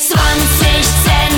20 20